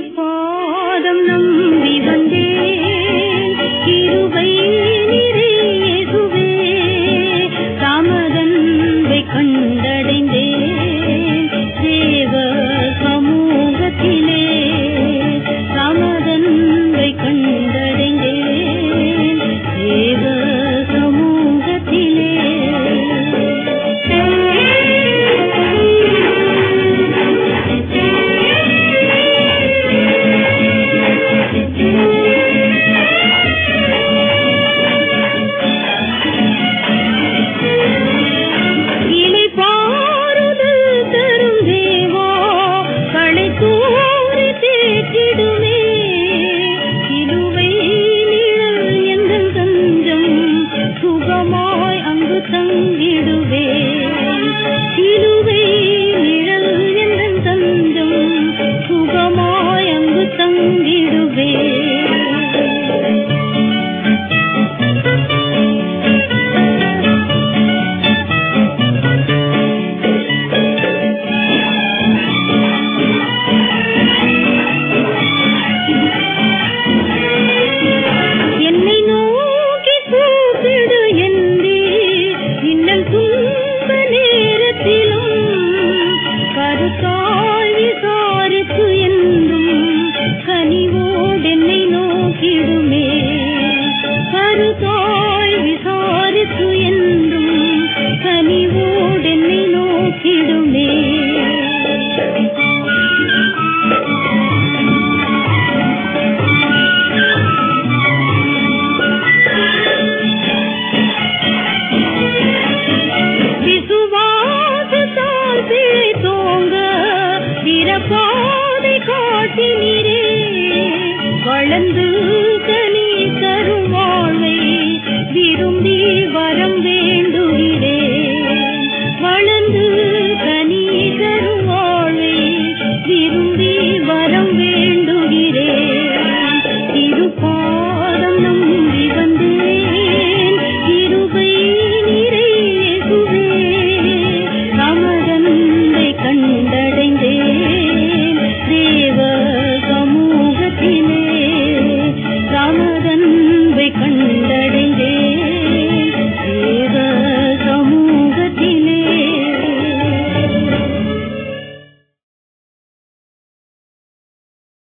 திருப்பாதம் நம் தோல் விசாரித்து என்றும் கனிவோடு என்னை நோக்கிடுமே. காட்டினீரே. வளர்ந்து கனி தருவாள்